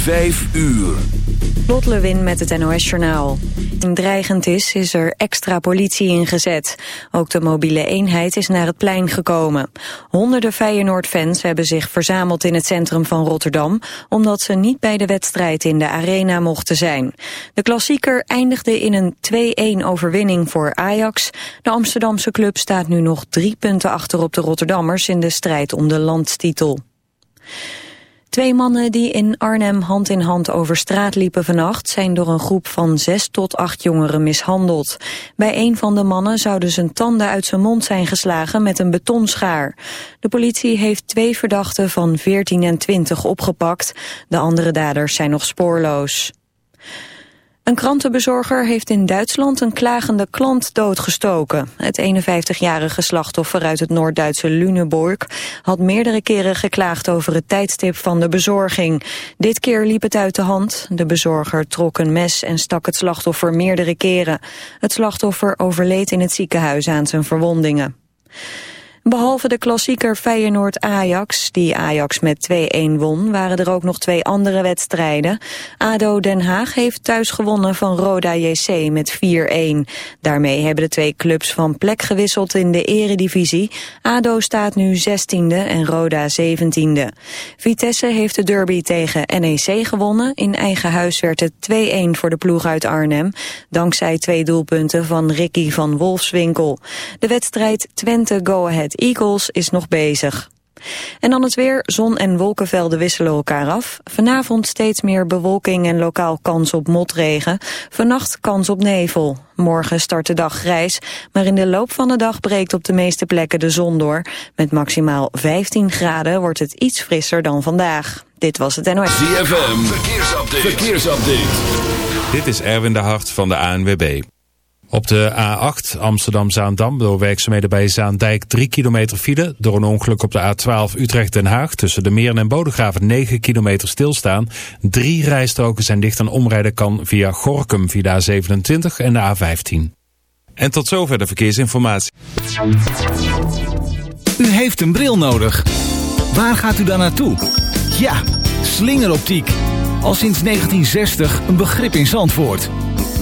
Vijf uur. Lot Lewin met het NOS Journaal. Dreigend is, is er extra politie ingezet. Ook de mobiele eenheid is naar het plein gekomen. Honderden Feyenoord-fans hebben zich verzameld in het centrum van Rotterdam... omdat ze niet bij de wedstrijd in de arena mochten zijn. De klassieker eindigde in een 2-1 overwinning voor Ajax. De Amsterdamse club staat nu nog drie punten achter op de Rotterdammers... in de strijd om de landstitel. Twee mannen die in Arnhem hand in hand over straat liepen vannacht... zijn door een groep van zes tot acht jongeren mishandeld. Bij een van de mannen zouden zijn tanden uit zijn mond zijn geslagen met een betonschaar. De politie heeft twee verdachten van 14 en 20 opgepakt. De andere daders zijn nog spoorloos. Een krantenbezorger heeft in Duitsland een klagende klant doodgestoken. Het 51-jarige slachtoffer uit het Noord-Duitse Lüneburg had meerdere keren geklaagd over het tijdstip van de bezorging. Dit keer liep het uit de hand. De bezorger trok een mes en stak het slachtoffer meerdere keren. Het slachtoffer overleed in het ziekenhuis aan zijn verwondingen. Behalve de klassieker Feyenoord-Ajax, die Ajax met 2-1 won, waren er ook nog twee andere wedstrijden. ADO Den Haag heeft thuis gewonnen van Roda JC met 4-1. Daarmee hebben de twee clubs van plek gewisseld in de eredivisie. ADO staat nu 16e en Roda 17e. Vitesse heeft de derby tegen NEC gewonnen. In eigen huis werd het 2-1 voor de ploeg uit Arnhem, dankzij twee doelpunten van Ricky van Wolfswinkel. De wedstrijd Twente-Go Ahead Eagles is nog bezig. En dan het weer. Zon en wolkenvelden wisselen elkaar af. Vanavond steeds meer bewolking en lokaal kans op motregen. Vannacht kans op nevel. Morgen start de dag grijs, maar in de loop van de dag breekt op de meeste plekken de zon door. Met maximaal 15 graden wordt het iets frisser dan vandaag. Dit was het NOS. ZFM, verkeersupdate. verkeersupdate. Dit is Erwin de Hart van de ANWB. Op de A8 Amsterdam-Zaandam door werkzaamheden bij Zaandijk 3 kilometer file. Door een ongeluk op de A12 Utrecht-Den Haag tussen de Meren en Bodegraven 9 kilometer stilstaan. Drie rijstroken zijn dicht en omrijden kan via Gorkum via de A27 en de A15. En tot zover de verkeersinformatie. U heeft een bril nodig. Waar gaat u dan naartoe? Ja, slingeroptiek. Al sinds 1960 een begrip in Zandvoort.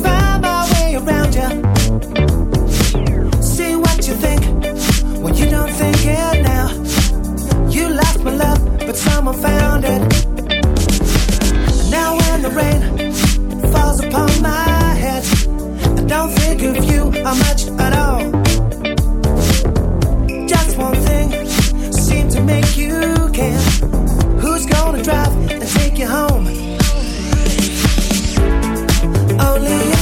Find my way around you. See what you think when you don't think it now. You lost my love, but someone found it. Now when the rain falls upon my head, I don't think of you much at all. Just one thing to make you care. Who's gonna drive and take you home? Only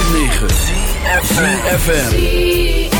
106.9 FM.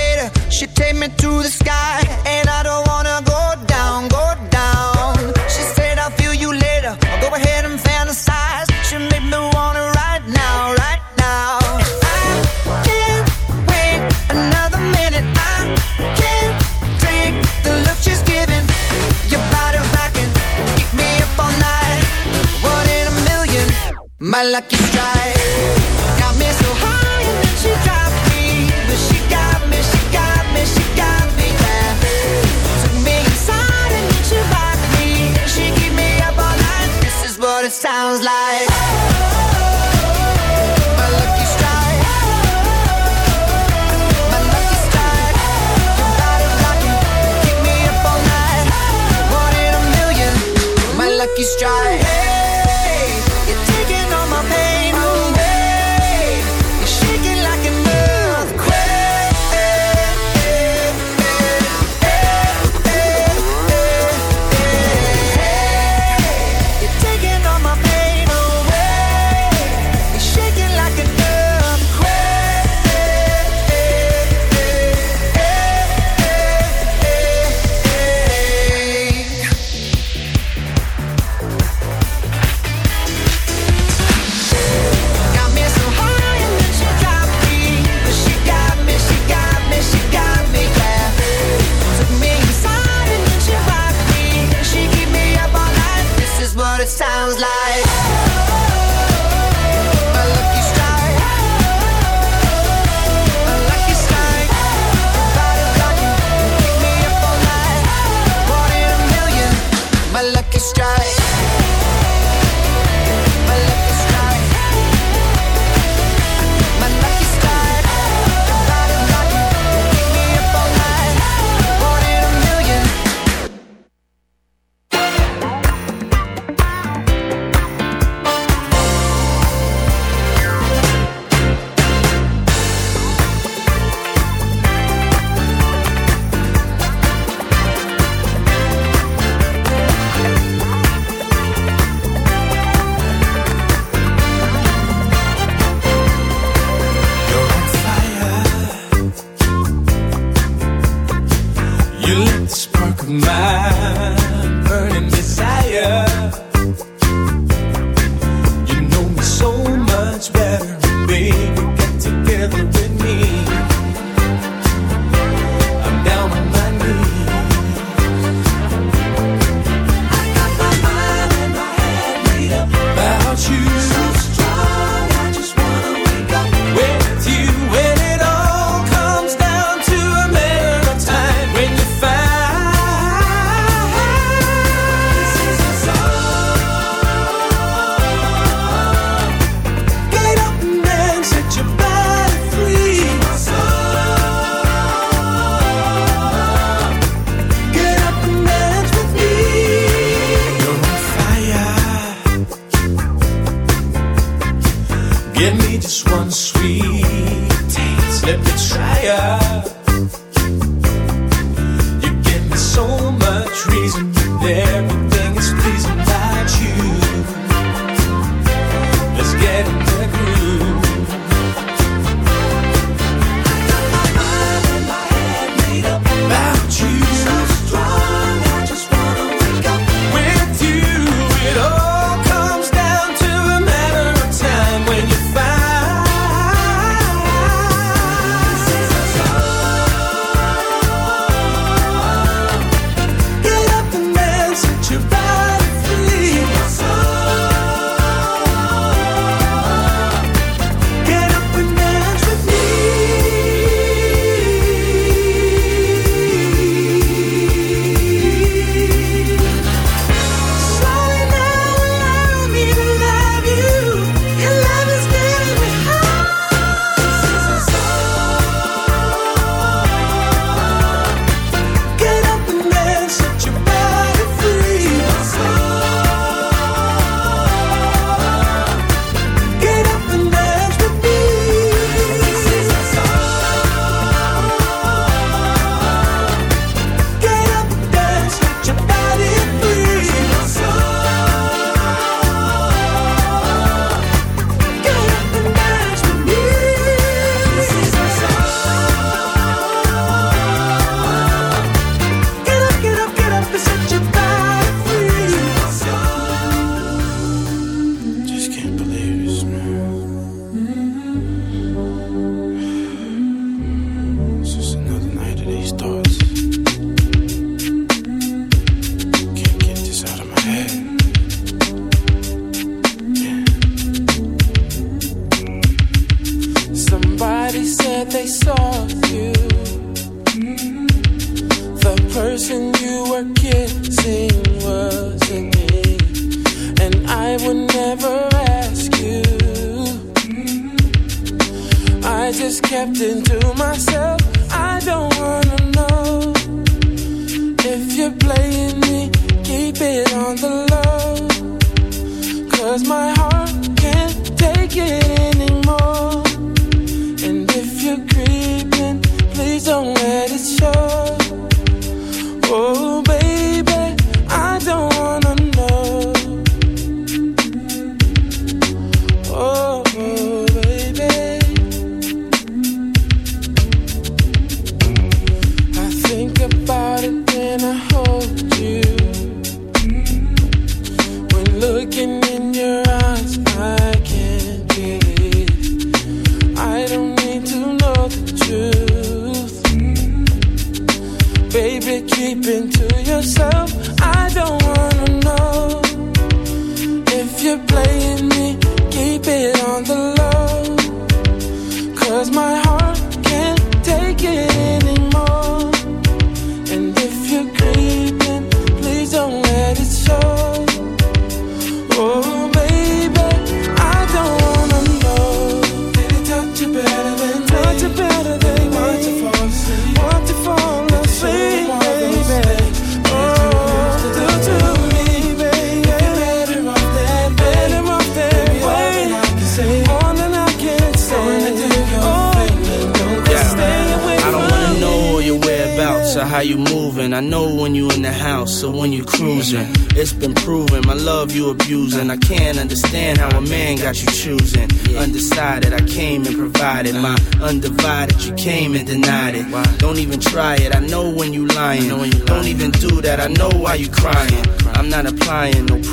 she take me to the sky. And I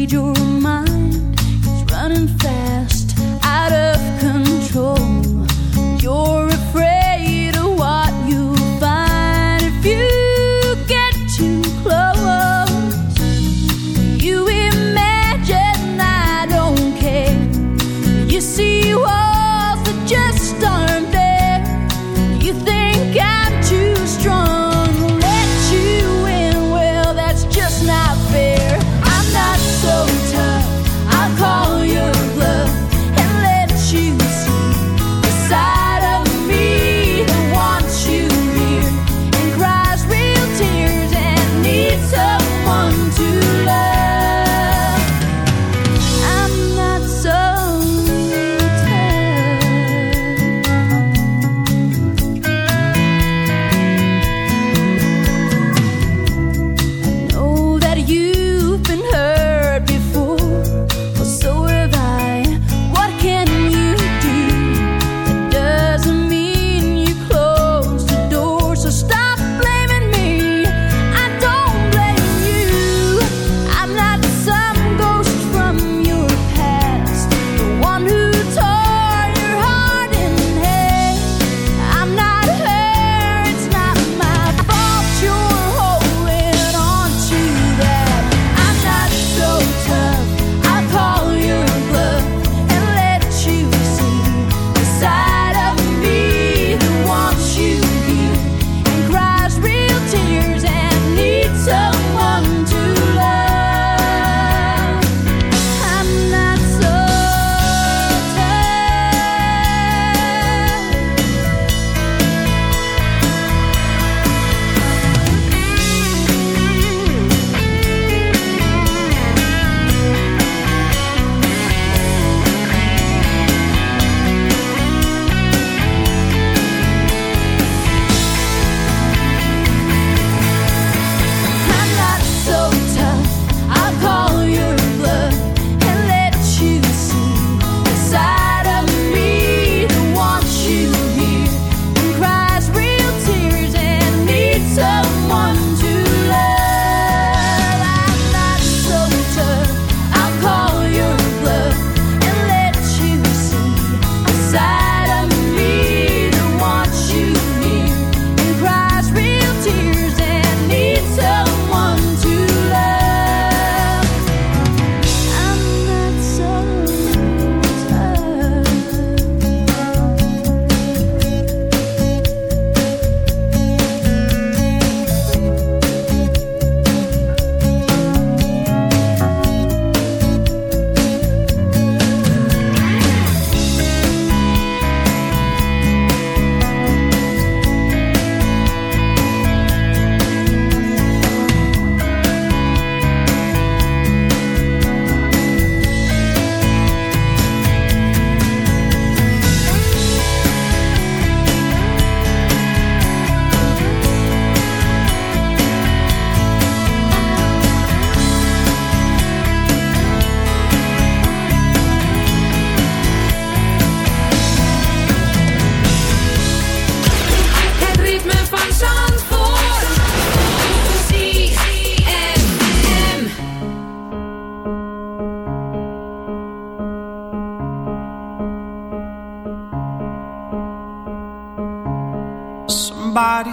read your mind. It's running fast.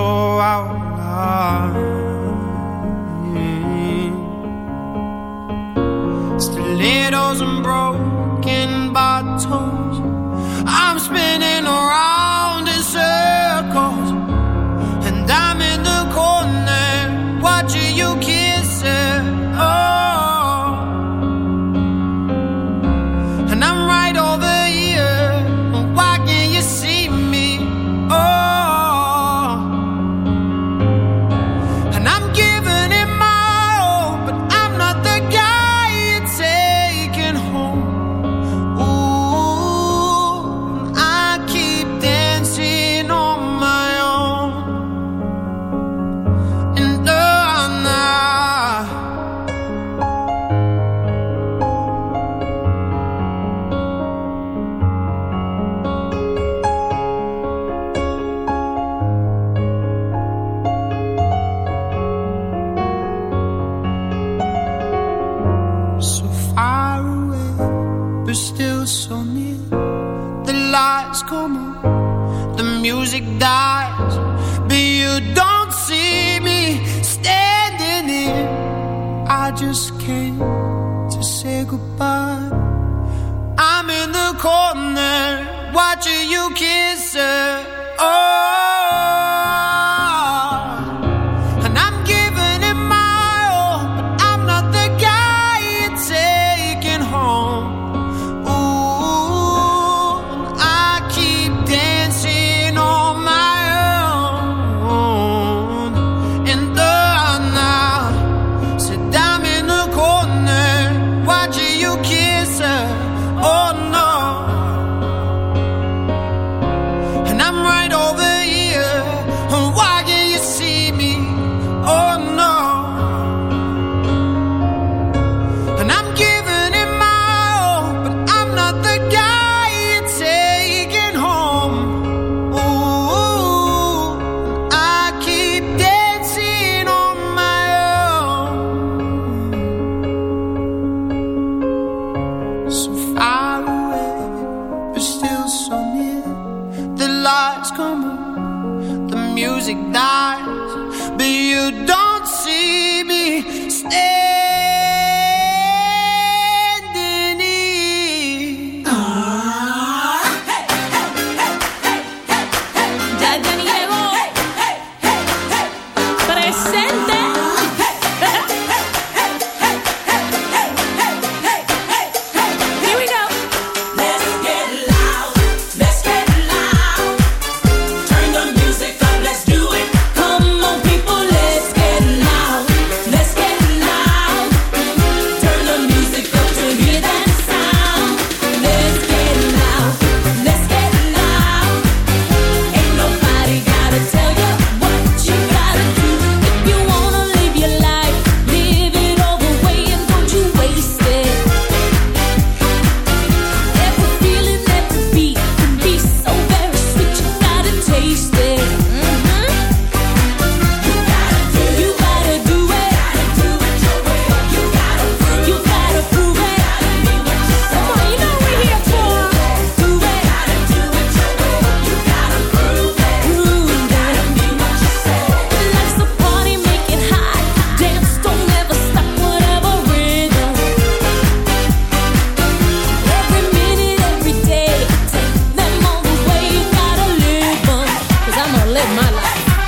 soul. Dollar.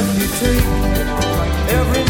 breath you take, every